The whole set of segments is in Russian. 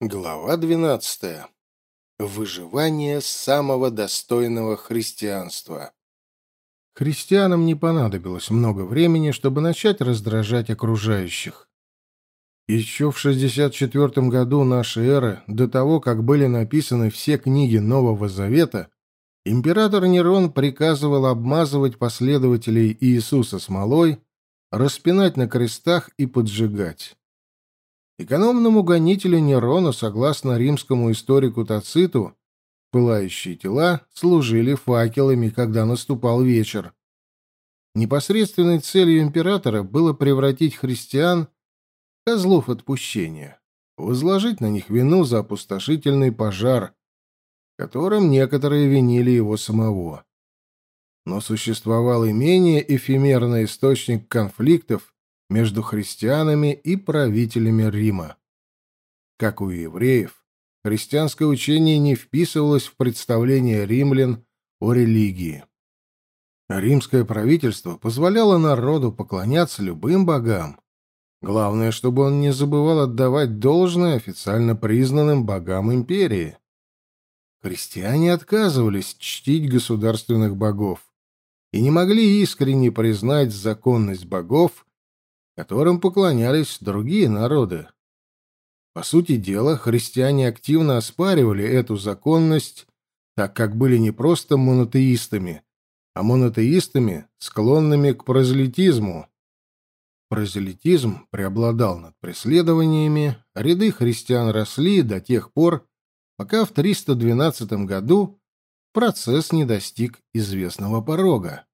Глава 12. Выживание самого достойного христианства. Христианам не понадобилось много времени, чтобы начать раздражать окружающих. Еще в 64 году нашей эры, до того, как были написаны все книги Нового Завета, император Нерон приказывал обмазывать последователей Иисуса смолой, распинать на крестах и поджигать. Экономному гонителю Нерону, согласно римскому историку Тациту, пылающие тела служили факелами, когда наступал вечер. Непосредственной целью императора было превратить христиан в козлов отпущения, возложить на них вину за опустошительный пожар, которым некоторые винили его самого. Но существовал и менее эфемерный источник конфликтов, между христианами и правителями Рима. Как у евреев, христианское учение не вписывалось в представление римлян о религии. Римское правительство позволяло народу поклоняться любым богам. Главное, чтобы он не забывал отдавать должное официально признанным богам империи. Христиане отказывались чтить государственных богов и не могли искренне признать законность богов которым поклонялись другие народы. По сути дела, христиане активно оспаривали эту законность, так как были не просто монотеистами, а монотеистами, склонными к прозелитизму. Прозелитизм преобладал над преследованиями, ряды христиан росли до тех пор, пока в 312 году процесс не достиг известного порога.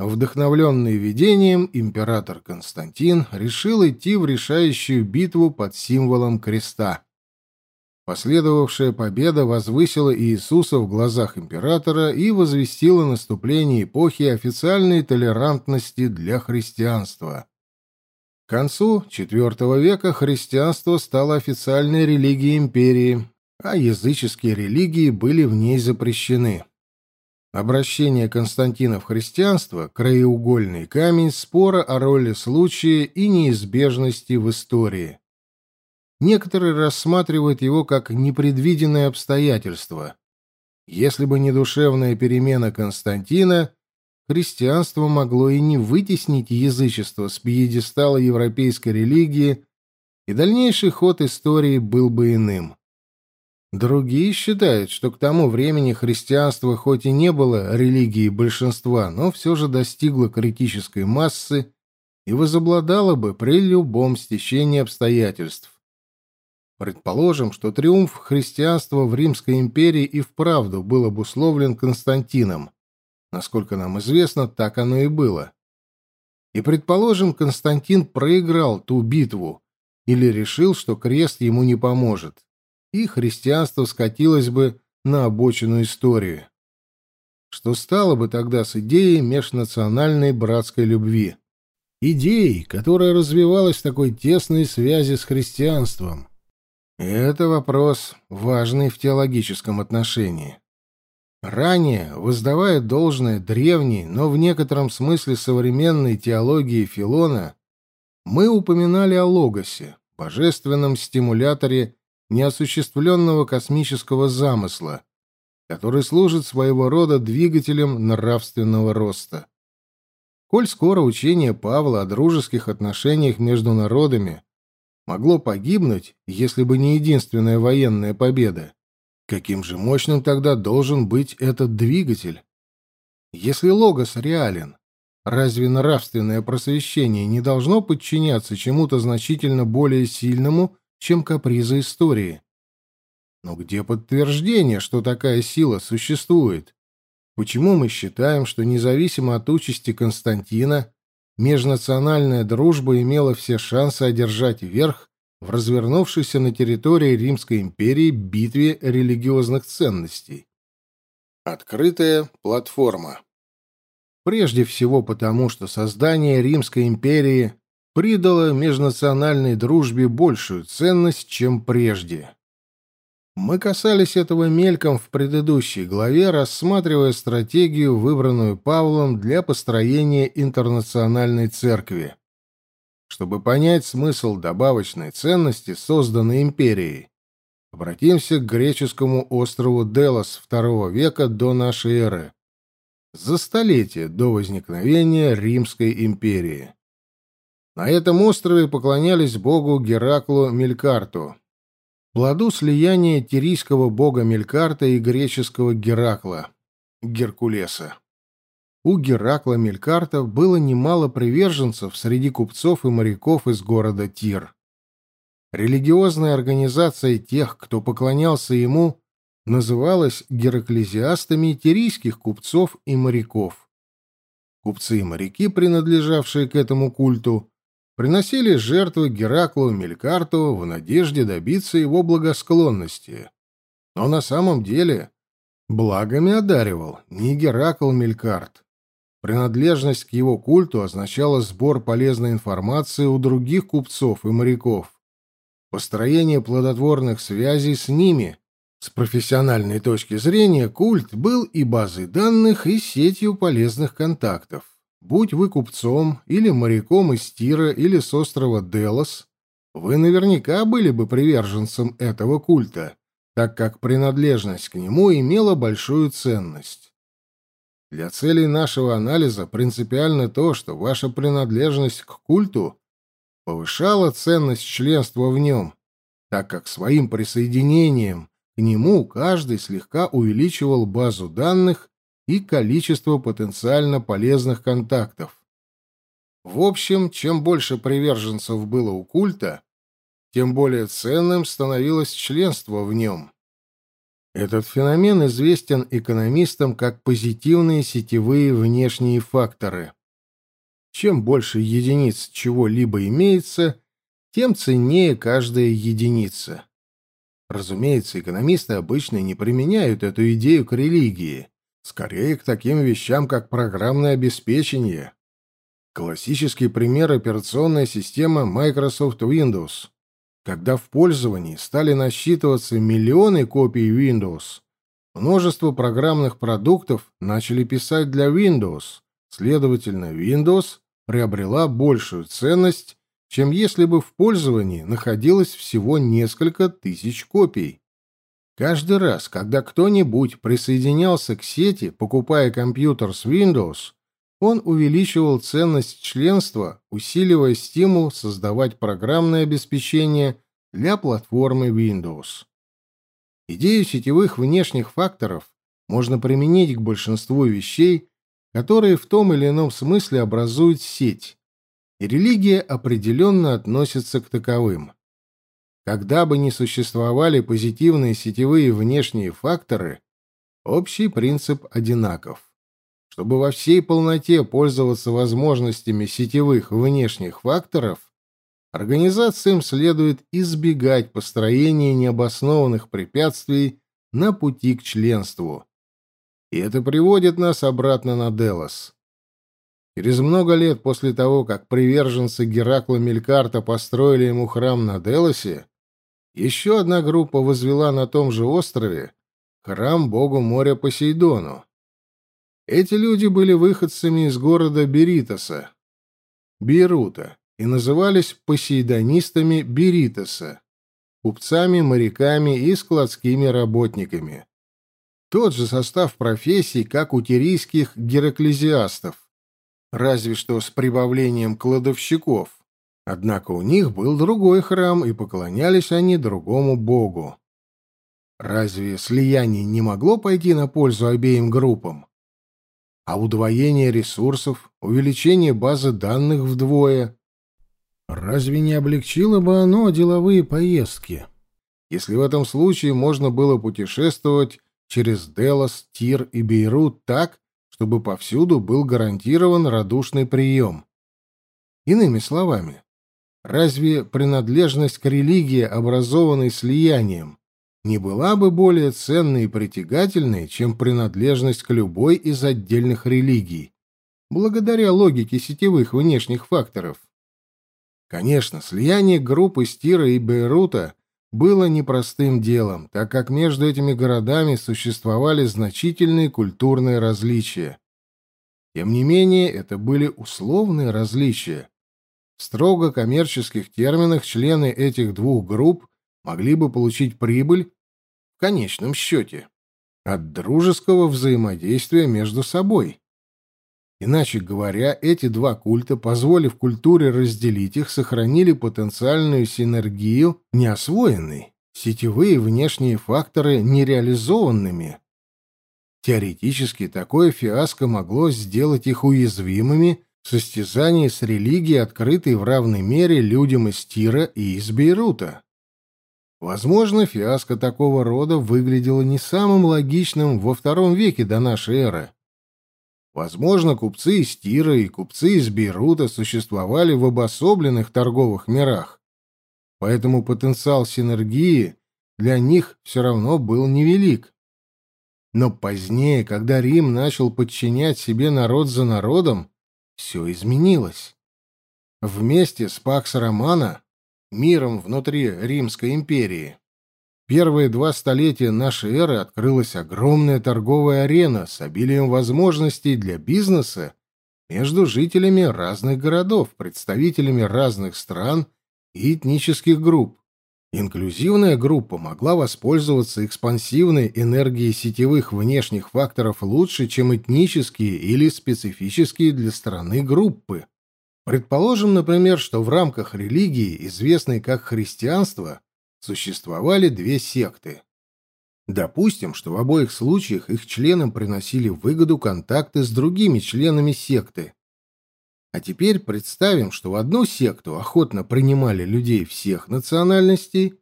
Вдохновленный видением, император Константин решил идти в решающую битву под символом креста. Последовавшая победа возвысила Иисуса в глазах императора и возвестила наступление эпохи официальной толерантности для христианства. К концу IV века христианство стало официальной религией империи, а языческие религии были в ней запрещены. Обращение Константина в христианство – краеугольный камень спора о роли случая и неизбежности в истории. Некоторые рассматривают его как непредвиденное обстоятельство. Если бы не душевная перемена Константина, христианство могло и не вытеснить язычество с пьедестала европейской религии, и дальнейший ход истории был бы иным. Другие считают, что к тому времени христианство хоть и не было религией большинства, но все же достигло критической массы и возобладало бы при любом стечении обстоятельств. Предположим, что триумф христианства в Римской империи и вправду был обусловлен Константином. Насколько нам известно, так оно и было. И предположим, Константин проиграл ту битву или решил, что крест ему не поможет и христианство скатилось бы на обочину истории. Что стало бы тогда с идеей межнациональной братской любви? Идеей, которая развивалась в такой тесной связи с христианством. Это вопрос, важный в теологическом отношении. Ранее, воздавая должное древней, но в некотором смысле современной теологии Филона, мы упоминали о Логосе, божественном стимуляторе неосуществленного космического замысла, который служит своего рода двигателем нравственного роста. Коль скоро учение Павла о дружеских отношениях между народами могло погибнуть, если бы не единственная военная победа, каким же мощным тогда должен быть этот двигатель? Если логос реален, разве нравственное просвещение не должно подчиняться чему-то значительно более сильному, чем капризы истории. Но где подтверждение, что такая сила существует? Почему мы считаем, что независимо от участи Константина, межнациональная дружба имела все шансы одержать верх в развернувшейся на территории Римской империи битве религиозных ценностей? Открытая платформа. Прежде всего потому, что создание Римской империи придало межнациональной дружбе большую ценность, чем прежде. Мы касались этого мельком в предыдущей главе, рассматривая стратегию, выбранную Павлом для построения интернациональной церкви. Чтобы понять смысл добавочной ценности, созданной империей, Обратимся к греческому острову Делос II века до нашей эры, за столетие до возникновения Римской империи. На этом острове поклонялись богу Гераклу Мелькарту, плоду слияния тирийского бога Мелькарта и греческого Геракла, Геркулеса. У Геракла Мелькарта было немало приверженцев среди купцов и моряков из города Тир. Религиозная организация тех, кто поклонялся ему, называлась гераклезиастами тирийских купцов и моряков. Купцы и моряки, принадлежавшие к этому культу, приносили жертвы Гераклу Мелькарту в надежде добиться его благосклонности. Но на самом деле благами одаривал не Геракл Мелькарт. Принадлежность к его культу означала сбор полезной информации у других купцов и моряков, построение плодотворных связей с ними. С профессиональной точки зрения культ был и базой данных, и сетью полезных контактов. Будь вы купцом или моряком из Тира или с острова Делос, вы наверняка были бы приверженцем этого культа, так как принадлежность к нему имела большую ценность. Для целей нашего анализа принципиально то, что ваша принадлежность к культу повышала ценность членства в нем, так как своим присоединением к нему каждый слегка увеличивал базу данных и количество потенциально полезных контактов. В общем, чем больше приверженцев было у культа, тем более ценным становилось членство в нем. Этот феномен известен экономистам как позитивные сетевые внешние факторы. Чем больше единиц чего-либо имеется, тем ценнее каждая единица. Разумеется, экономисты обычно не применяют эту идею к религии, скорее к таким вещам, как программное обеспечение. Классический пример — операционная система Microsoft Windows. Когда в пользовании стали насчитываться миллионы копий Windows, множество программных продуктов начали писать для Windows, следовательно, Windows приобрела большую ценность, чем если бы в пользовании находилось всего несколько тысяч копий. Каждый раз, когда кто-нибудь присоединялся к сети, покупая компьютер с Windows, он увеличивал ценность членства, усиливая стимул создавать программное обеспечение для платформы Windows. Идею сетевых внешних факторов можно применить к большинству вещей, которые в том или ином смысле образуют сеть, и религия определенно относится к таковым. Когда бы ни существовали позитивные сетевые внешние факторы, общий принцип одинаков. Чтобы во всей полноте пользоваться возможностями сетевых внешних факторов, организациям следует избегать построения необоснованных препятствий на пути к членству. И это приводит нас обратно на Делос. Через много лет после того, как приверженцы Геракла Мелькарта построили ему храм на Делосе, еще одна группа возвела на том же острове храм богу моря Посейдону. Эти люди были выходцами из города Беритоса, Бейрута, и назывались посейдонистами Беритоса, купцами, моряками и складскими работниками. Тот же состав профессий, как у тирийских гераклезиастов, разве что с прибавлением кладовщиков. Однако у них был другой храм, и поклонялись они другому богу. Разве слияние не могло пойти на пользу обеим группам? А удвоение ресурсов, увеличение базы данных вдвое. Разве не облегчило бы оно деловые поездки? Если в этом случае можно было путешествовать через Делос, Тир и Бейрут так, чтобы повсюду был гарантирован радушный прием. Иными словами, разве принадлежность к религии, образованной слиянием, не была бы более ценной и притягательной, чем принадлежность к любой из отдельных религий, благодаря логике сетевых внешних факторов. Конечно, слияние группы Стира и Бейрута было непростым делом, так как между этими городами существовали значительные культурные различия. Тем не менее, это были условные различия. В строго коммерческих терминах члены этих двух групп могли бы получить прибыль в конечном счете от дружеского взаимодействия между собой. Иначе говоря, эти два культа, позволив культуре разделить их, сохранили потенциальную синергию неосвоенной, сетевые внешние факторы нереализованными. Теоретически такое фиаско могло сделать их уязвимыми в состязании с религией, открытой в равной мере людям из Тира и из Бейрута. Возможно, фиаско такого рода выглядело не самым логичным во втором веке до нашей эры. Возможно, купцы из Тира и купцы из Бейрута существовали в обособленных торговых мирах, поэтому потенциал синергии для них все равно был невелик. Но позднее, когда Рим начал подчинять себе народ за народом, все изменилось. Вместе с Пакс Романа, миром внутри Римской империи, первые два столетия нашей эры открылась огромная торговая арена с обилием возможностей для бизнеса между жителями разных городов, представителями разных стран и этнических групп. Инклюзивная группа могла воспользоваться экспансивной энергией сетевых внешних факторов лучше, чем этнические или специфические для страны группы. Предположим, например, что в рамках религии, известной как христианство, существовали две секты. Допустим, что в обоих случаях их членам приносили выгоду контакты с другими членами секты, а теперь представим, что в одну секту охотно принимали людей всех национальностей,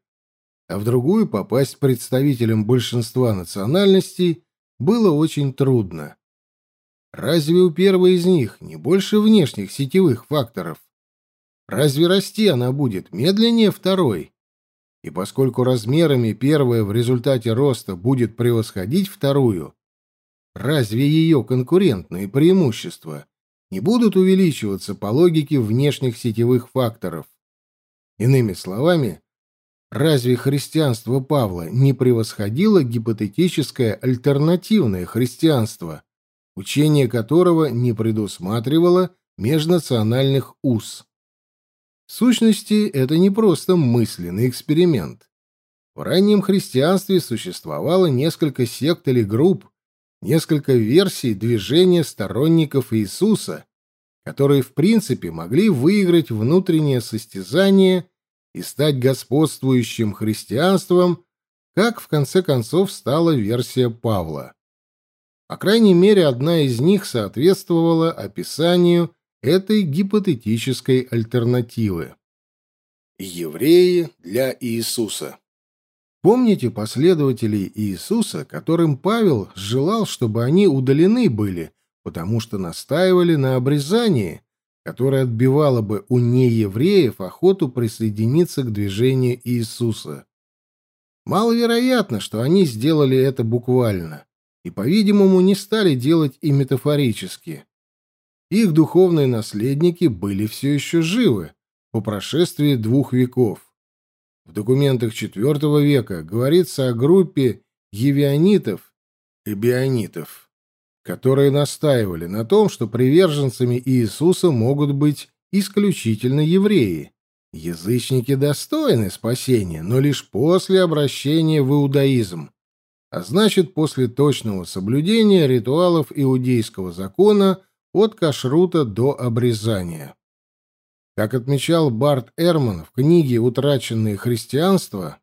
а в другую попасть представителям большинства национальностей было очень трудно. Разве у первой из них не больше внешних сетевых факторов? Разве расти она будет медленнее второй? И поскольку размерами первая в результате роста будет превосходить вторую, разве ее конкурентные преимущества не будут увеличиваться по логике внешних сетевых факторов. Иными словами, разве христианство Павла не превосходило гипотетическое альтернативное христианство, учение которого не предусматривало межнациональных уз? В сущности, это не просто мысленный эксперимент. В раннем христианстве существовало несколько сект или групп, несколько версий движения сторонников Иисуса, которые в принципе могли выиграть внутреннее состязание и стать господствующим христианством, как в конце концов стала версия Павла. По крайней мере, одна из них соответствовала описанию этой гипотетической альтернативы. Евреи для Иисуса Помните последователей Иисуса, которым Павел желал, чтобы они удалены были, потому что настаивали на обрезании, которое отбивало бы у неевреев охоту присоединиться к движению Иисуса? Маловероятно, что они сделали это буквально, и, по-видимому, не стали делать и метафорически. Их духовные наследники были все еще живы по прошествии двух веков. В документах IV века говорится о группе евионитов и бионитов, которые настаивали на том, что приверженцами Иисуса могут быть исключительно евреи. Язычники достойны спасения, но лишь после обращения в иудаизм, а значит, после точного соблюдения ритуалов иудейского закона от кашрута до обрезания. Как отмечал Барт Эрман в книге «Утраченное христианство»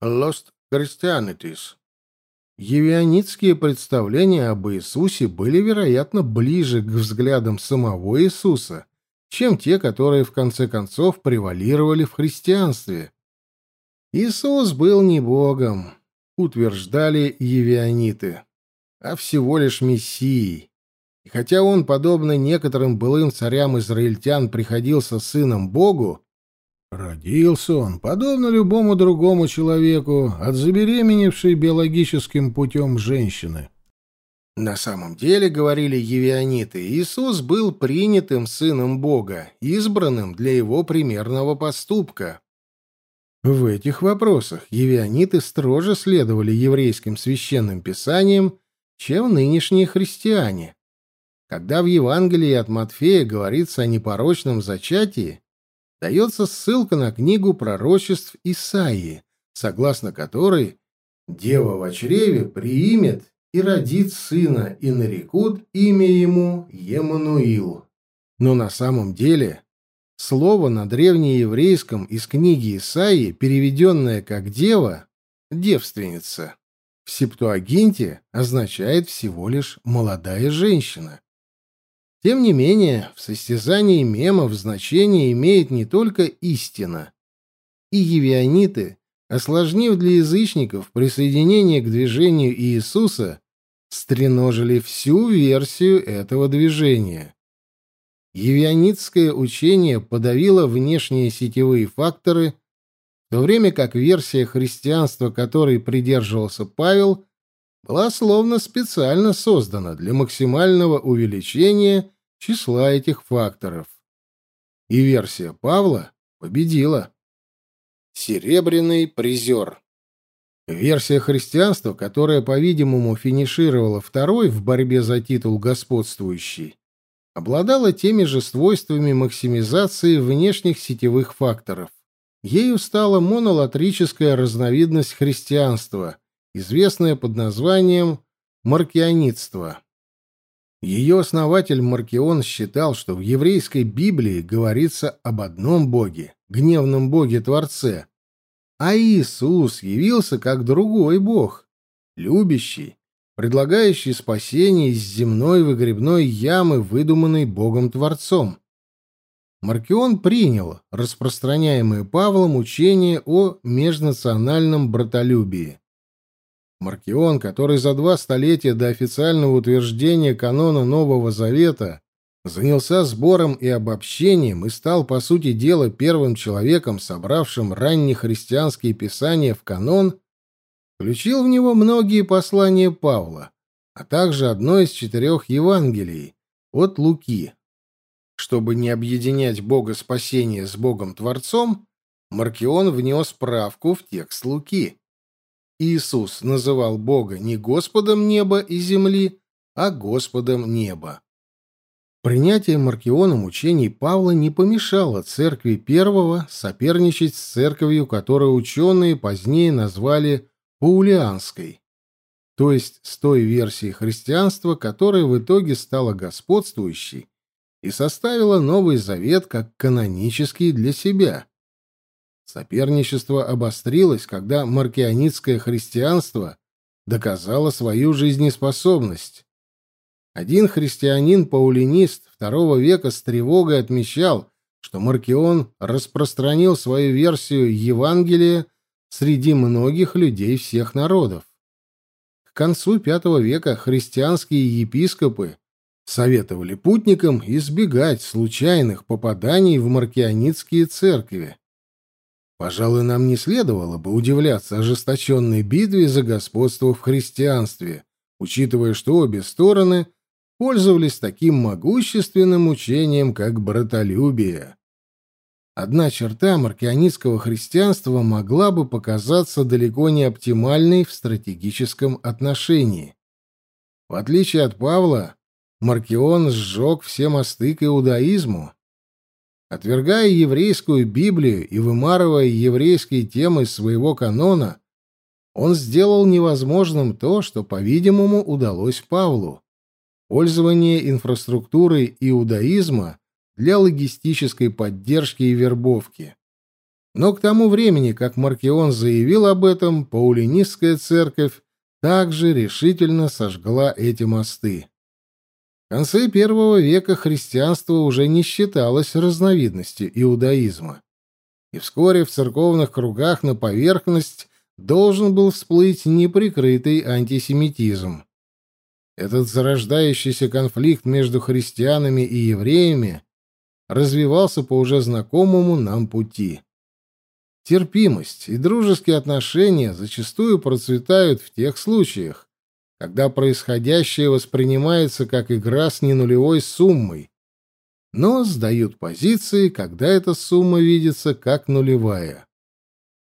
«Lost Christianities», Евионитские представления об Иисусе были, вероятно, ближе к взглядам самого Иисуса, чем те, которые в конце концов превалировали в христианстве. Иисус был не Богом, утверждали евиониты, а всего лишь Мессией, и хотя он, подобно некоторым былым царям-израильтян, приходился сыном Богу, родился он, подобно любому другому человеку, от забеременевшей биологическим путем женщины. На самом деле, говорили евиониты, Иисус был принятым сыном Бога, избранным для его примерного поступка. В этих вопросах евиониты строже следовали еврейским священным писаниям, чем нынешние христиане. Когда в Евангелии от Матфея говорится о непорочном зачатии, дается ссылка на книгу пророчеств Исаии, согласно которой «Дева в чреве приимет и родит сына, и нарекут имя ему Емануил». Но на самом деле слово на древнееврейском из книги Исаии, переведенное как «дева», «девственница», в Септуагинте означает всего лишь «молодая женщина». Тем не менее, в состязании мемов значение имеет не только истина. И евиониты, осложнив для язычников присоединение к движению Иисуса, стреножили всю версию этого движения. Евионитское учение подавило внешние сетевые факторы, в то время как версия христианства, которой придерживался Павел, была словно специально создана для максимального увеличения числа этих факторов. И версия Павла победила. Серебряный призер. Версия христианства, которая, по-видимому, финишировала второй в борьбе за титул господствующий, обладала теми же свойствами максимизации внешних сетевых факторов. Ею стала монолатрическая разновидность христианства, известная под названием маркионитство. Ее основатель Маркион считал, что в еврейской Библии говорится об одном Боге, гневном Боге-творце, а Иисус явился как другой Бог, любящий, предлагающий спасение из земной выгребной ямы, выдуманной Богом-творцом. Маркион принял распространяемое Павлом учение о межнациональном братолюбии. Маркион, который за два столетия до официального утверждения канона Нового Завета занялся сбором и обобщением и стал, по сути дела, первым человеком, собравшим раннехристианские писания в канон, включил в него многие послания Павла, а также одно из четырех Евангелий от Луки. Чтобы не объединять Бога спасения с Богом-творцом, Маркион внес правку в текст Луки. Иисус называл Бога не Господом неба и земли, а Господом неба. Принятие Маркионом учений Павла не помешало церкви первого соперничать с церковью, которую ученые позднее назвали Паулианской, то есть с той версией христианства, которая в итоге стала господствующей и составила Новый Завет как канонический для себя. Соперничество обострилось, когда маркионитское христианство доказало свою жизнеспособность. Один христианин-паулинист II века с тревогой отмечал, что Маркион распространил свою версию Евангелия среди многих людей всех народов. К концу V века христианские епископы советовали путникам избегать случайных попаданий в маркионитские церкви. Пожалуй, нам не следовало бы удивляться ожесточенной битве за господство в христианстве, учитывая, что обе стороны пользовались таким могущественным учением, как братолюбие. Одна черта маркионистского христианства могла бы показаться далеко не оптимальной в стратегическом отношении. В отличие от Павла, Маркион сжег все мосты к иудаизму, Отвергая еврейскую Библию и вымарывая еврейские темы из своего канона, он сделал невозможным то, что, по-видимому, удалось Павлу — пользование инфраструктурой иудаизма для логистической поддержки и вербовки. Но к тому времени, как Маркион заявил об этом, Паулинистская церковь также решительно сожгла эти мосты. В конце первого века христианство уже не считалось разновидностью иудаизма. И вскоре в церковных кругах на поверхность должен был всплыть неприкрытый антисемитизм. Этот зарождающийся конфликт между христианами и евреями развивался по уже знакомому нам пути. Терпимость и дружеские отношения зачастую процветают в тех случаях, когда происходящее воспринимается как игра с ненулевой суммой, но сдают позиции, когда эта сумма видится как нулевая.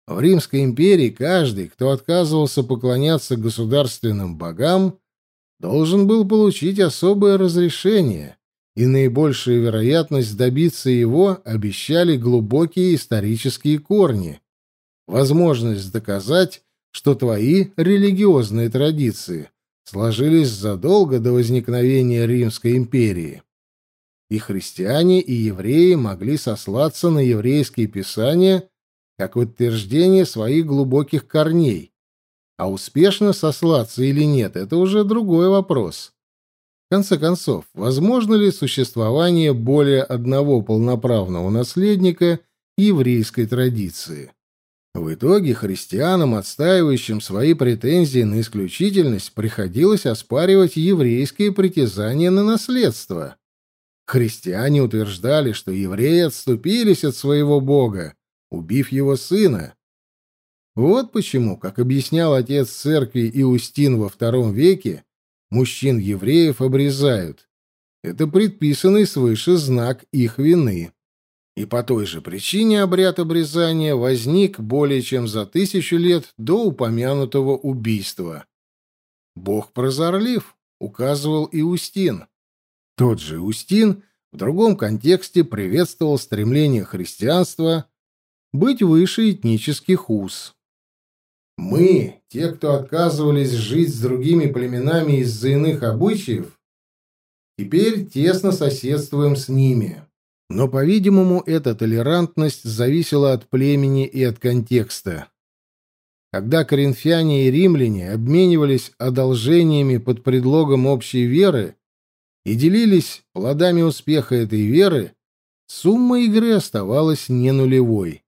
В Римской империи каждый, кто отказывался поклоняться государственным богам, должен был получить особое разрешение и наибольшую вероятность добиться его обещали глубокие исторические корни, возможность доказать, что твои религиозные традиции сложились задолго до возникновения Римской империи. И христиане, и евреи могли сослаться на еврейские писания как утверждение своих глубоких корней. А успешно сослаться или нет, это уже другой вопрос. В конце концов, возможно ли существование более одного полноправного наследника еврейской традиции? В итоге христианам, отстаивающим свои претензии на исключительность, приходилось оспаривать еврейские притязания на наследство. Христиане утверждали, что евреи отступились от своего бога, убив его сына. Вот почему, как объяснял отец церкви Иустин во II веке, мужчин-евреев обрезают. Это предписанный свыше знак их вины. И по той же причине обряд обрезания возник более чем за тысячу лет до упомянутого убийства. Бог прозорлив, указывал Иустин. Тот же Иустин в другом контексте приветствовал стремление христианства быть выше этнических уз. Мы, те, кто отказывались жить с другими племенами из-за иных обычаев, теперь тесно соседствуем с ними. Но, по-видимому, эта толерантность зависела от племени и от контекста. Когда коринфяне и римляне обменивались одолжениями под предлогом общей веры и делились плодами успеха этой веры, сумма игры оставалась не нулевой.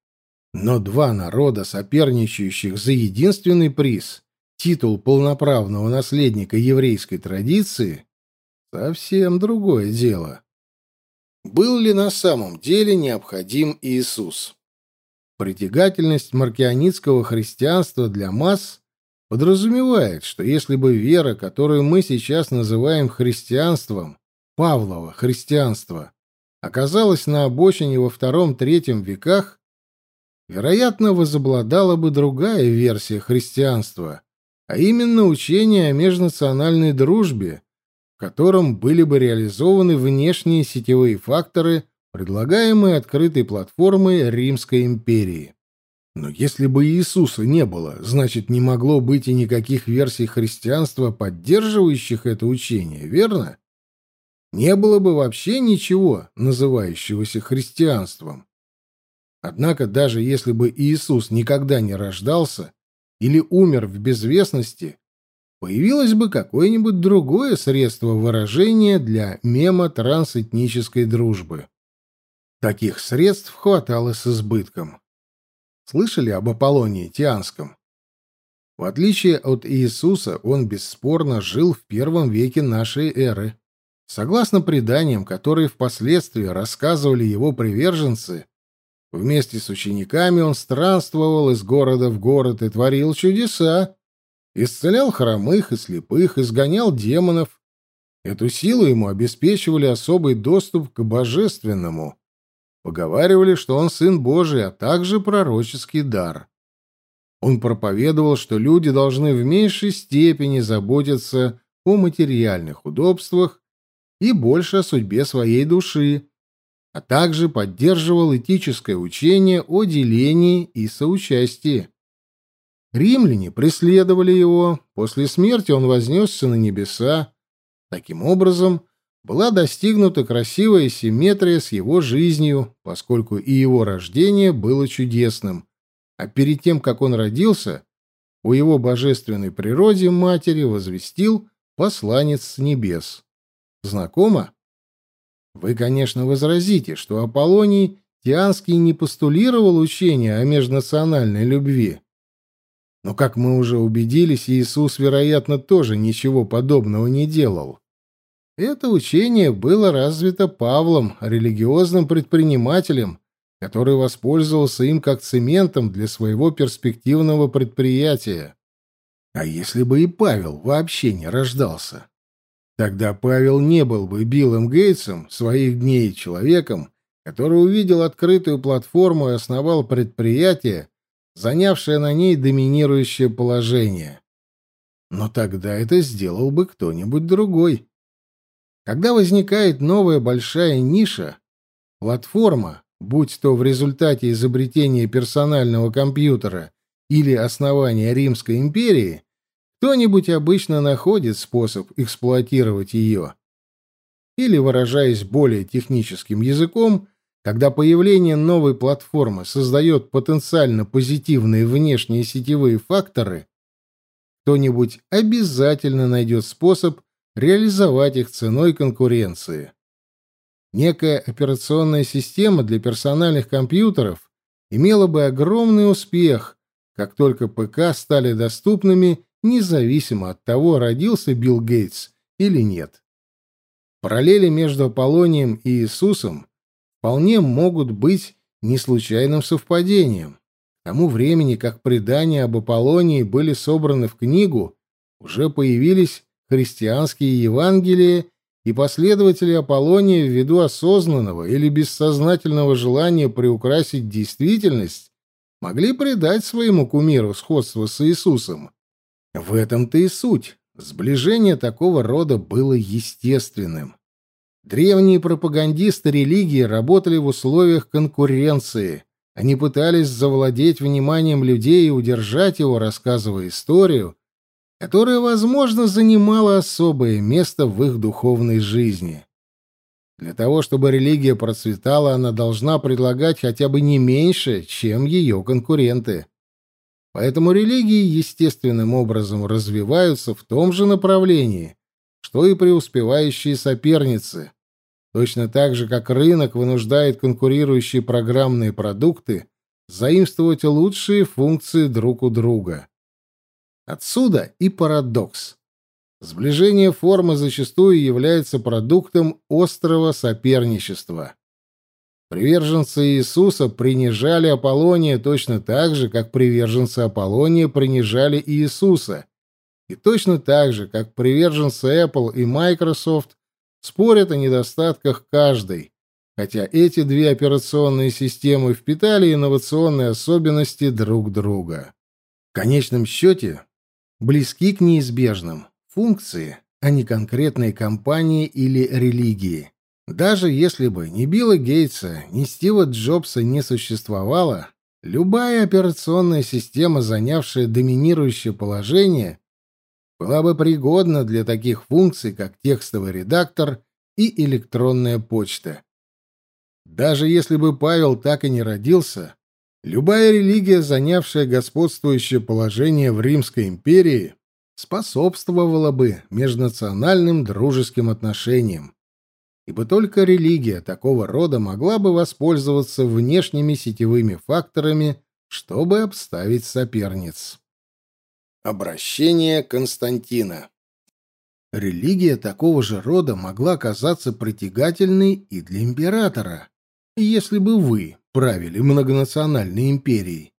Но два народа, соперничающих за единственный приз, титул полноправного наследника еврейской традиции, совсем другое дело. Был ли на самом деле необходим Иисус? Притягательность маркианитского христианства для масс подразумевает, что если бы вера, которую мы сейчас называем христианством, Павлова христианство, оказалась на обочине во втором-третьем веках, вероятно, возобладала бы другая версия христианства, а именно учение о межнациональной дружбе, котором были бы реализованы внешние сетевые факторы, предлагаемые открытой платформой Римской империи. Но если бы Иисуса не было, значит, не могло быть и никаких версий христианства, поддерживающих это учение, верно? Не было бы вообще ничего, называющегося христианством. Однако даже если бы Иисус никогда не рождался или умер в безвестности, появилось бы какое-нибудь другое средство выражения для мема трансэтнической дружбы. Таких средств хватало с избытком. Слышали об Аполлонии Тианском? В отличие от Иисуса, он бесспорно жил в первом веке нашей эры. Согласно преданиям, которые впоследствии рассказывали его приверженцы, Вместе с учениками он странствовал из города в город и творил чудеса. Исцелял хромых и слепых, изгонял демонов. Эту силу ему обеспечивали особый доступ к божественному. Поговаривали, что он сын Божий, а также пророческий дар. Он проповедовал, что люди должны в меньшей степени заботиться о материальных удобствах и больше о судьбе своей души, а также поддерживал этическое учение о делении и соучастии. Римляне преследовали его, после смерти он вознесся на небеса. Таким образом, была достигнута красивая симметрия с его жизнью, поскольку и его рождение было чудесным, а перед тем, как он родился, у его божественной природе матери возвестил посланец с небес. Знакомо? Вы, конечно, возразите, что Аполлоний Тианский не постулировал учение о межнациональной любви. Но, как мы уже убедились, Иисус, вероятно, тоже ничего подобного не делал. Это учение было развито Павлом, религиозным предпринимателем, который воспользовался им как цементом для своего перспективного предприятия. А если бы и Павел вообще не рождался? Тогда Павел не был бы Биллом Гейтсом своих дней человеком, который увидел открытую платформу и основал предприятие, занявшее на ней доминирующее положение. Но тогда это сделал бы кто-нибудь другой. Когда возникает новая большая ниша, платформа, будь то в результате изобретения персонального компьютера или основания Римской империи, кто-нибудь обычно находит способ эксплуатировать ее. Или, выражаясь более техническим языком, когда появление новой платформы создает потенциально позитивные внешние сетевые факторы, кто-нибудь обязательно найдет способ реализовать их ценой конкуренции. Некая операционная система для персональных компьютеров имела бы огромный успех, как только ПК стали доступными независимо от того, родился Билл Гейтс или нет. Параллели между Аполлонием и Иисусом вполне могут быть не случайным совпадением. К тому времени, как предания об Аполлонии были собраны в книгу, уже появились христианские Евангелия, и последователи Аполлония ввиду осознанного или бессознательного желания приукрасить действительность могли придать своему кумиру сходство с Иисусом. В этом-то и суть. Сближение такого рода было естественным. Древние пропагандисты религии работали в условиях конкуренции. Они пытались завладеть вниманием людей и удержать его, рассказывая историю, которая, возможно, занимала особое место в их духовной жизни. Для того, чтобы религия процветала, она должна предлагать хотя бы не меньше, чем ее конкуренты. Поэтому религии естественным образом развиваются в том же направлении, что и преуспевающие соперницы. Точно так же, как рынок вынуждает конкурирующие программные продукты заимствовать лучшие функции друг у друга. Отсюда и парадокс. Сближение формы зачастую является продуктом острого соперничества. Приверженцы Иисуса принижали Аполлония точно так же, как приверженцы Аполлония принижали Иисуса. И точно так же, как приверженцы Apple и Microsoft спорят о недостатках каждой, хотя эти две операционные системы впитали инновационные особенности друг друга. В конечном счете, близки к неизбежным функции, а не конкретные компании или религии. Даже если бы ни Билла Гейтса, ни Стива Джобса не существовало, любая операционная система, занявшая доминирующее положение, была бы пригодна для таких функций, как текстовый редактор и электронная почта. Даже если бы Павел так и не родился, любая религия, занявшая господствующее положение в Римской империи, способствовала бы межнациональным дружеским отношениям ибо только религия такого рода могла бы воспользоваться внешними сетевыми факторами, чтобы обставить соперниц. Обращение Константина Религия такого же рода могла казаться притягательной и для императора. Если бы вы правили многонациональной империей,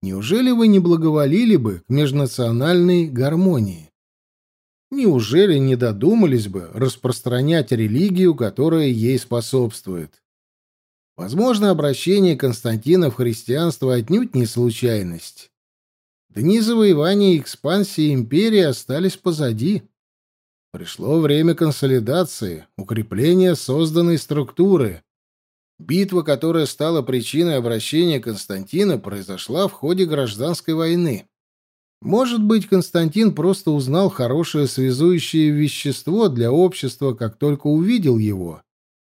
неужели вы не благоволили бы к межнациональной гармонии? Неужели не додумались бы распространять религию, которая ей способствует? Возможно, обращение Константина в христианство отнюдь не случайность. Дни завоевания и экспансии империи остались позади. Пришло время консолидации, укрепления созданной структуры. Битва, которая стала причиной обращения Константина, произошла в ходе гражданской войны. Может быть, Константин просто узнал хорошее связующее вещество для общества, как только увидел его.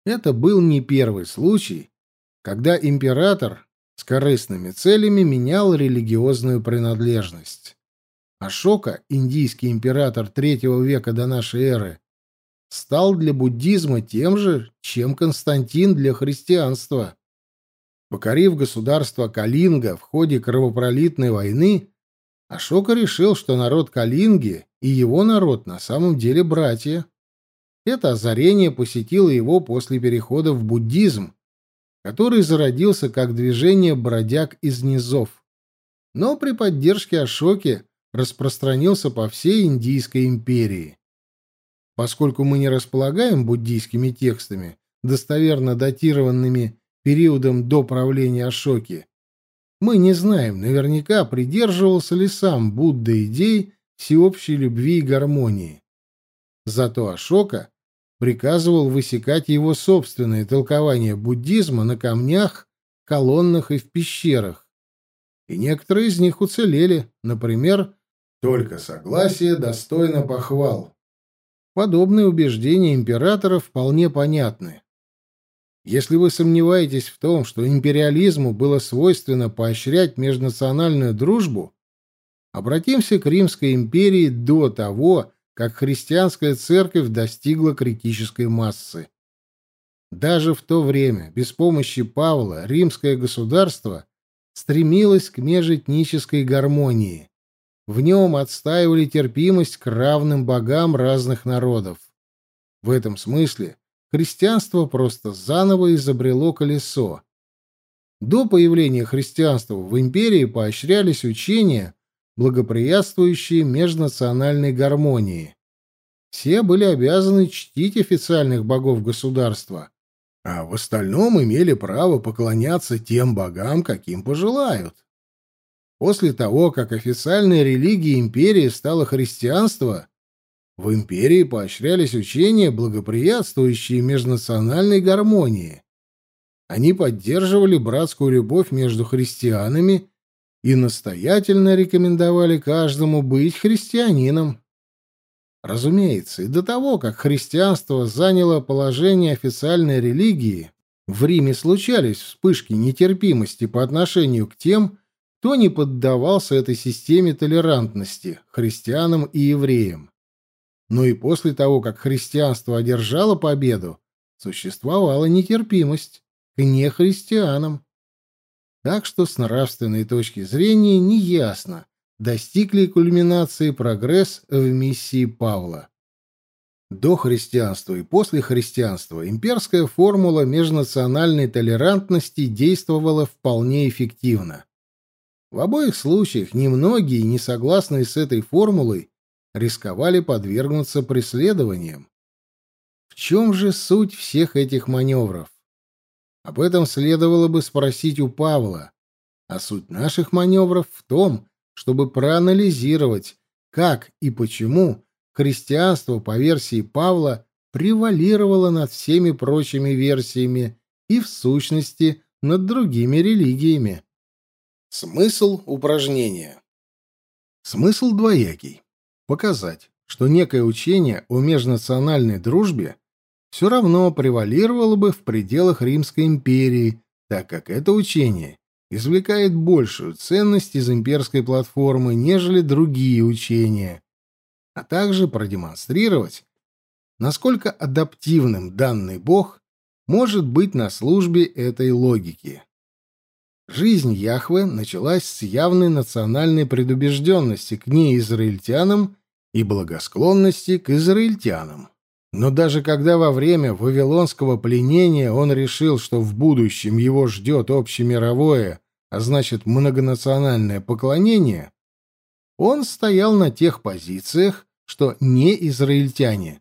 Это был не первый случай, когда император с корыстными целями менял религиозную принадлежность. Ашока, индийский император третьего века до нашей эры, стал для буддизма тем же, чем Константин для христианства. Покорив государство Калинга в ходе кровопролитной войны, Ашока решил, что народ Калинги и его народ на самом деле братья. Это озарение посетило его после перехода в буддизм, который зародился как движение бродяг из низов. Но при поддержке Ашоки распространился по всей Индийской империи. Поскольку мы не располагаем буддийскими текстами, достоверно датированными периодом до правления Ашоки, мы не знаем наверняка, придерживался ли сам Будда идей всеобщей любви и гармонии. Зато Ашока приказывал высекать его собственное толкование буддизма на камнях, колоннах и в пещерах. И некоторые из них уцелели, например, «Только согласие достойно похвал». Подобные убеждения императора вполне понятны. Если вы сомневаетесь в том, что империализму было свойственно поощрять межнациональную дружбу, обратимся к Римской империи до того, как христианская церковь достигла критической массы. Даже в то время, без помощи Павла, римское государство стремилось к межэтнической гармонии. В нем отстаивали терпимость к равным богам разных народов. В этом смысле христианство просто заново изобрело колесо. До появления христианства в империи поощрялись учения, благоприятствующие межнациональной гармонии. Все были обязаны чтить официальных богов государства, а в остальном имели право поклоняться тем богам, каким пожелают. После того, как официальной религией империи стало христианство, в империи поощрялись учения, благоприятствующие межнациональной гармонии. Они поддерживали братскую любовь между христианами и настоятельно рекомендовали каждому быть христианином. Разумеется, и до того, как христианство заняло положение официальной религии, в Риме случались вспышки нетерпимости по отношению к тем, кто не поддавался этой системе толерантности христианам и евреям. Но и после того, как христианство одержало победу, существовала нетерпимость к нехристианам. Так что с нравственной точки зрения неясно, достиг ли кульминации прогресс в миссии Павла. До христианства и после христианства имперская формула межнациональной толерантности действовала вполне эффективно. В обоих случаях немногие, не согласные с этой формулой, рисковали подвергнуться преследованиям. В чем же суть всех этих маневров? Об этом следовало бы спросить у Павла. А суть наших маневров в том, чтобы проанализировать, как и почему христианство по версии Павла превалировало над всеми прочими версиями и, в сущности, над другими религиями. Смысл упражнения. Смысл двоякий. Показать, что некое учение о межнациональной дружбе все равно превалировало бы в пределах Римской империи, так как это учение извлекает большую ценность из имперской платформы, нежели другие учения, а также продемонстрировать, насколько адаптивным данный бог может быть на службе этой логики. Жизнь Яхве началась с явной национальной предубежденности к неизраильтянам и благосклонности к израильтянам. Но даже когда во время вавилонского пленения он решил, что в будущем его ждет общемировое, а значит многонациональное поклонение, он стоял на тех позициях, что не израильтяне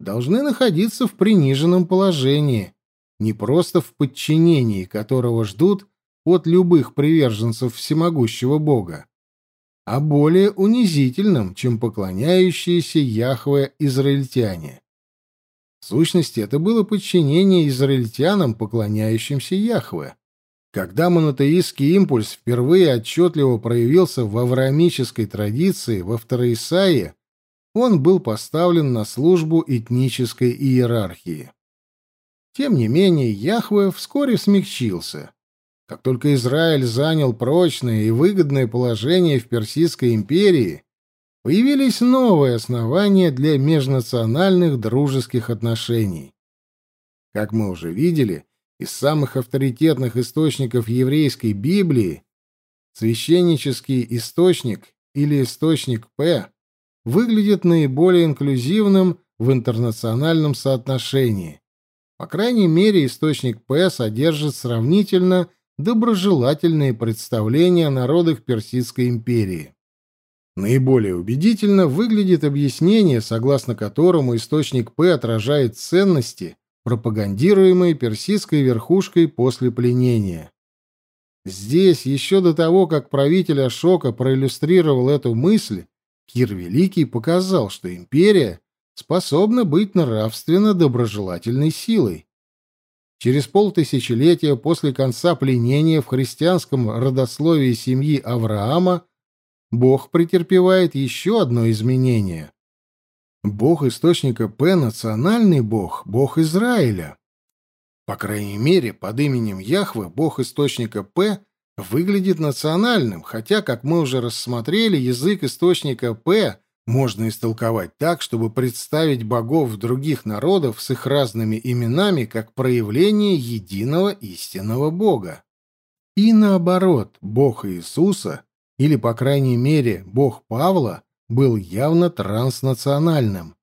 должны находиться в приниженном положении, не просто в подчинении, которого ждут от любых приверженцев всемогущего Бога, а более унизительным, чем поклоняющиеся Яхве израильтяне. В сущности, это было подчинение израильтянам, поклоняющимся Яхве. Когда монотеистский импульс впервые отчетливо проявился в авраамической традиции во Второисаии, он был поставлен на службу этнической иерархии. Тем не менее, Яхве вскоре смягчился. Как только Израиль занял прочное и выгодное положение в Персидской империи, появились новые основания для межнациональных дружеских отношений. Как мы уже видели, из самых авторитетных источников еврейской Библии священнический источник или источник П выглядит наиболее инклюзивным в интернациональном соотношении. По крайней мере, источник П содержит сравнительно доброжелательные представления о народах Персидской империи. Наиболее убедительно выглядит объяснение, согласно которому источник П отражает ценности, пропагандируемые персидской верхушкой после пленения. Здесь, еще до того, как правитель Ашока проиллюстрировал эту мысль, Кир Великий показал, что империя способна быть нравственно доброжелательной силой. Через полтысячелетия после конца пленения в христианском родословии семьи Авраама Бог претерпевает еще одно изменение. Бог источника П — национальный бог, бог Израиля. По крайней мере, под именем Яхвы бог источника П выглядит национальным, хотя, как мы уже рассмотрели, язык источника П можно истолковать так, чтобы представить богов других народов с их разными именами как проявление единого истинного бога. И наоборот, бог Иисуса, или, по крайней мере, бог Павла, был явно транснациональным.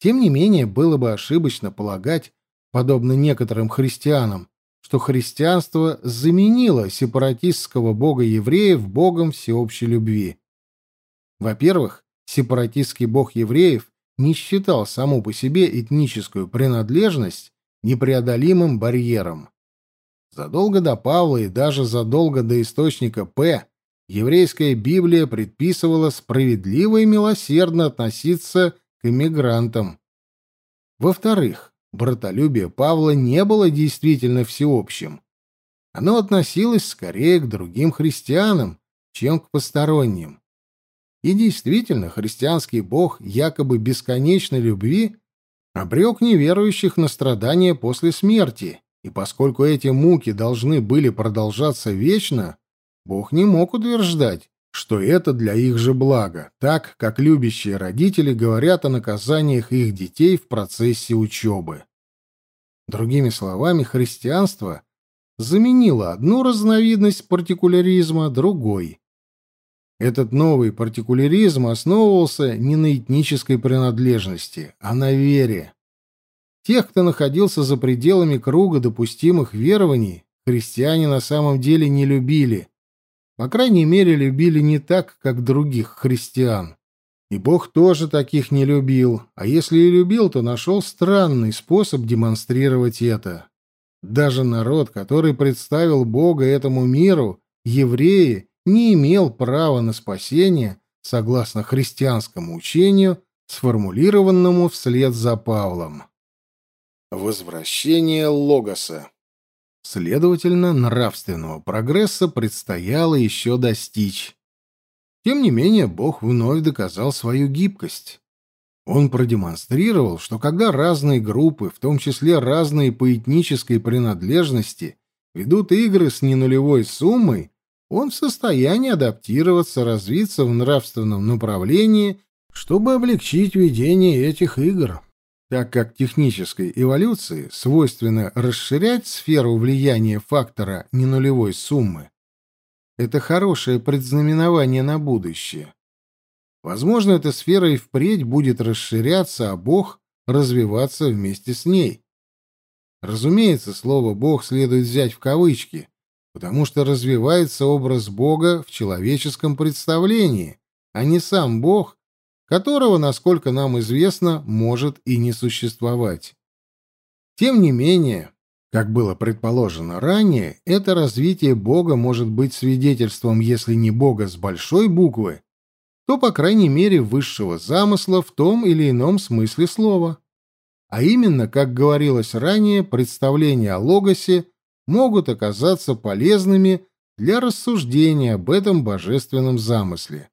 Тем не менее, было бы ошибочно полагать, подобно некоторым христианам, что христианство заменило сепаратистского бога евреев богом всеобщей любви. Во-первых, сепаратистский бог евреев не считал саму по себе этническую принадлежность непреодолимым барьером. Задолго до Павла и даже задолго до источника П еврейская Библия предписывала справедливо и милосердно относиться к иммигрантам. Во-вторых, братолюбие Павла не было действительно всеобщим. Оно относилось скорее к другим христианам, чем к посторонним. И действительно, христианский бог якобы бесконечной любви обрек неверующих на страдания после смерти, и поскольку эти муки должны были продолжаться вечно, бог не мог утверждать, что это для их же блага, так как любящие родители говорят о наказаниях их детей в процессе учебы. Другими словами, христианство заменило одну разновидность партикуляризма другой. Этот новый партикуляризм основывался не на этнической принадлежности, а на вере. Тех, кто находился за пределами круга допустимых верований, христиане на самом деле не любили. По крайней мере, любили не так, как других христиан. И Бог тоже таких не любил, а если и любил, то нашел странный способ демонстрировать это. Даже народ, который представил Бога этому миру, евреи, не имел права на спасение согласно христианскому учению, сформулированному вслед за Павлом. Возвращение Логоса Следовательно, нравственного прогресса предстояло еще достичь. Тем не менее, Бог вновь доказал свою гибкость. Он продемонстрировал, что когда разные группы, в том числе разные по этнической принадлежности, ведут игры с ненулевой суммой, он в состоянии адаптироваться, развиться в нравственном направлении, чтобы облегчить ведение этих игр. Так как технической эволюции свойственно расширять сферу влияния фактора ненулевой суммы, это хорошее предзнаменование на будущее. Возможно, эта сфера и впредь будет расширяться, а Бог развиваться вместе с ней. Разумеется, слово «Бог» следует взять в кавычки, потому что развивается образ Бога в человеческом представлении, а не сам Бог, которого, насколько нам известно, может и не существовать. Тем не менее, как было предположено ранее, это развитие Бога может быть свидетельством, если не Бога с большой буквы, то, по крайней мере, высшего замысла в том или ином смысле слова. А именно, как говорилось ранее, представления о Логосе могут оказаться полезными для рассуждения об этом божественном замысле.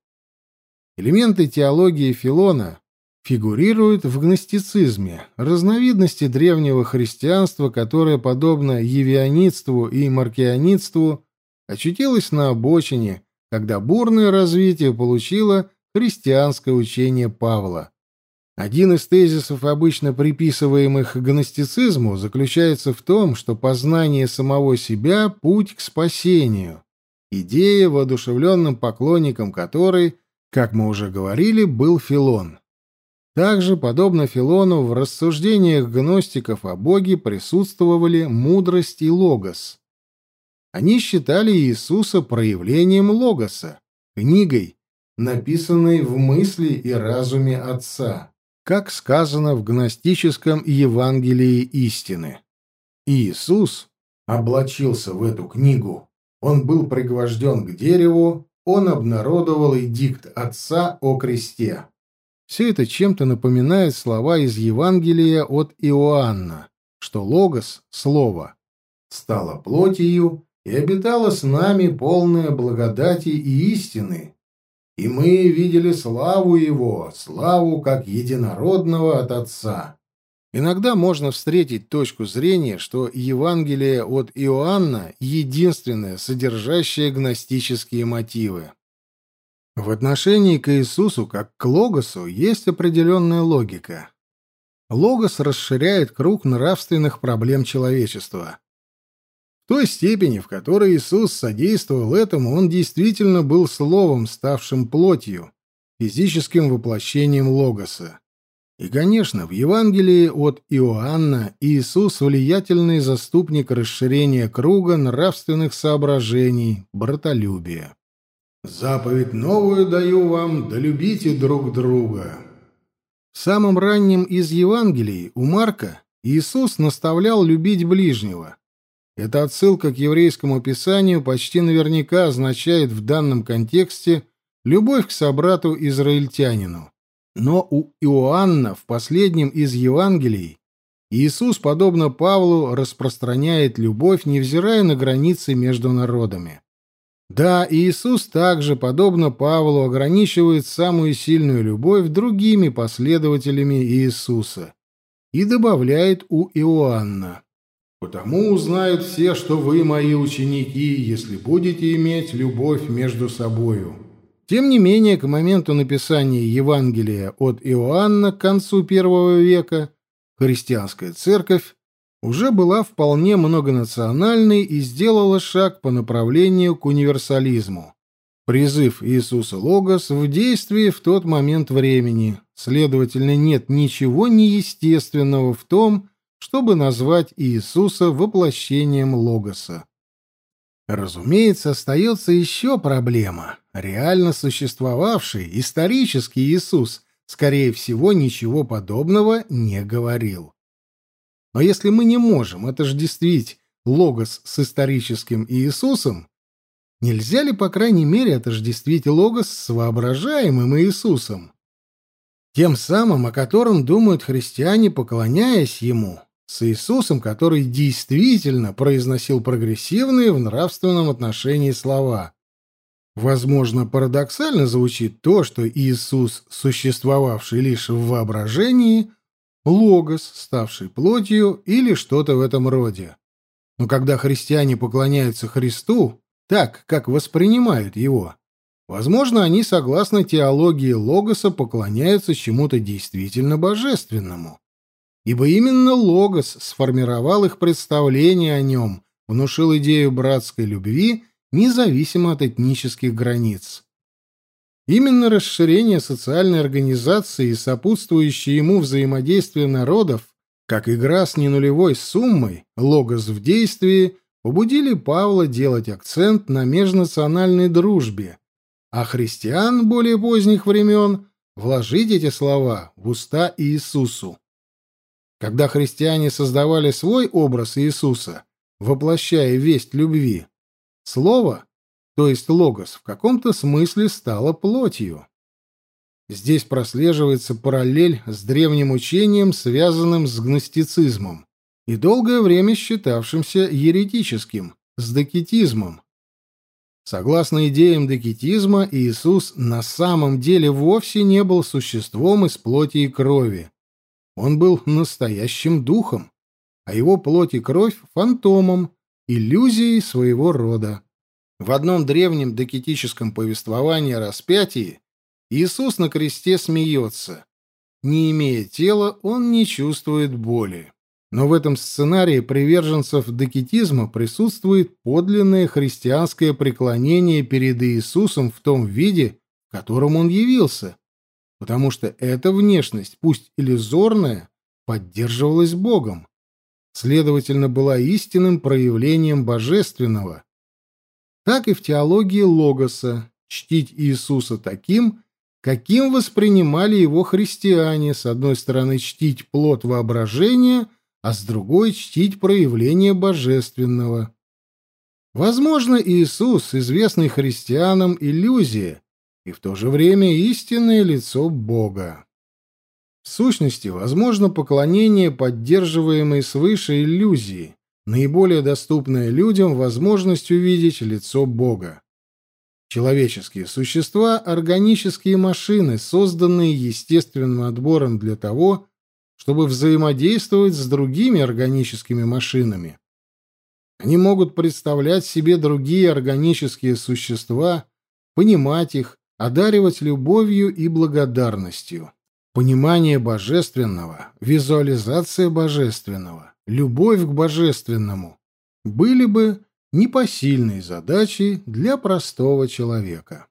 Элементы теологии Филона фигурируют в гностицизме, разновидности древнего христианства, которое, подобно евианитству и маркианитству, очутилось на обочине, когда бурное развитие получило христианское учение Павла. Один из тезисов, обычно приписываемых гностицизму, заключается в том, что познание самого себя — путь к спасению, идея, воодушевленным поклонником которой, как мы уже говорили, был Филон. Также, подобно Филону, в рассуждениях гностиков о Боге присутствовали мудрость и логос. Они считали Иисуса проявлением логоса, книгой, написанной в мысли и разуме Отца как сказано в гностическом Евангелии истины. Иисус облачился в эту книгу. Он был пригвожден к дереву, он обнародовал эдикт Отца о кресте. Все это чем-то напоминает слова из Евангелия от Иоанна, что Логос, Слово, стало плотью и обитало с нами полное благодати и истины. И мы видели славу Его, славу как единородного от Отца. Иногда можно встретить точку зрения, что Евангелие от Иоанна единственное, содержащее гностические мотивы. В отношении к Иисусу как к Логосу есть определенная логика. Логос расширяет круг нравственных проблем человечества. В той степени, в которой Иисус содействовал этому, он действительно был словом, ставшим плотью, физическим воплощением Логоса. И, конечно, в Евангелии от Иоанна Иисус влиятельный заступник расширения круга нравственных соображений, братолюбия. «Заповедь новую даю вам, да любите друг друга». В самом раннем из Евангелий у Марка Иисус наставлял любить ближнего. Эта отсылка к еврейскому писанию почти наверняка означает в данном контексте любовь к собрату-израильтянину. Но у Иоанна в последнем из Евангелий Иисус, подобно Павлу, распространяет любовь, невзирая на границы между народами. Да, Иисус также, подобно Павлу, ограничивает самую сильную любовь другими последователями Иисуса и добавляет у Иоанна. «Потому узнают все, что вы мои ученики, если будете иметь любовь между собою». Тем не менее, к моменту написания Евангелия от Иоанна к концу первого века христианская церковь уже была вполне многонациональной и сделала шаг по направлению к универсализму. Призыв Иисуса Логос в действии в тот момент времени. Следовательно, нет ничего неестественного в том, чтобы назвать Иисуса воплощением Логоса. Разумеется, остается еще проблема. Реально существовавший исторический Иисус, скорее всего, ничего подобного не говорил. Но если мы не можем отождествить Логос с историческим Иисусом, нельзя ли, по крайней мере, отождествить Логос с воображаемым Иисусом? Тем самым, о котором думают христиане, поклоняясь Ему, с Иисусом, который действительно произносил прогрессивные в нравственном отношении слова. Возможно, парадоксально звучит то, что Иисус, существовавший лишь в воображении, логос, ставший плотью или что-то в этом роде. Но когда христиане поклоняются Христу, так, как воспринимают его, возможно, они, согласно теологии логоса, поклоняются чему-то действительно божественному ибо именно Логос сформировал их представление о нем, внушил идею братской любви, независимо от этнических границ. Именно расширение социальной организации и сопутствующее ему взаимодействие народов, как игра с ненулевой суммой, логос в действии, побудили Павла делать акцент на межнациональной дружбе, а христиан более поздних времен вложить эти слова в уста Иисусу. Когда христиане создавали свой образ Иисуса, воплощая весть любви, слово, то есть логос, в каком-то смысле стало плотью. Здесь прослеживается параллель с древним учением, связанным с гностицизмом, и долгое время считавшимся еретическим, с докетизмом. Согласно идеям докетизма, Иисус на самом деле вовсе не был существом из плоти и крови, он был настоящим духом, а его плоть и кровь — фантомом, иллюзией своего рода. В одном древнем докетическом повествовании о распятии Иисус на кресте смеется. Не имея тела, он не чувствует боли. Но в этом сценарии приверженцев докетизма присутствует подлинное христианское преклонение перед Иисусом в том виде, в котором он явился, потому что эта внешность, пусть иллюзорная, поддерживалась Богом, следовательно, была истинным проявлением божественного. Так и в теологии Логоса чтить Иисуса таким, каким воспринимали его христиане, с одной стороны чтить плод воображения, а с другой чтить проявление божественного. Возможно, Иисус, известный христианам, иллюзия, и в то же время истинное лицо Бога. В сущности, возможно поклонение поддерживаемой свыше иллюзии, наиболее доступная людям возможность увидеть лицо Бога. Человеческие существа — органические машины, созданные естественным отбором для того, чтобы взаимодействовать с другими органическими машинами. Они могут представлять себе другие органические существа, понимать их, одаривать любовью и благодарностью. Понимание божественного, визуализация божественного, любовь к божественному были бы непосильной задачей для простого человека.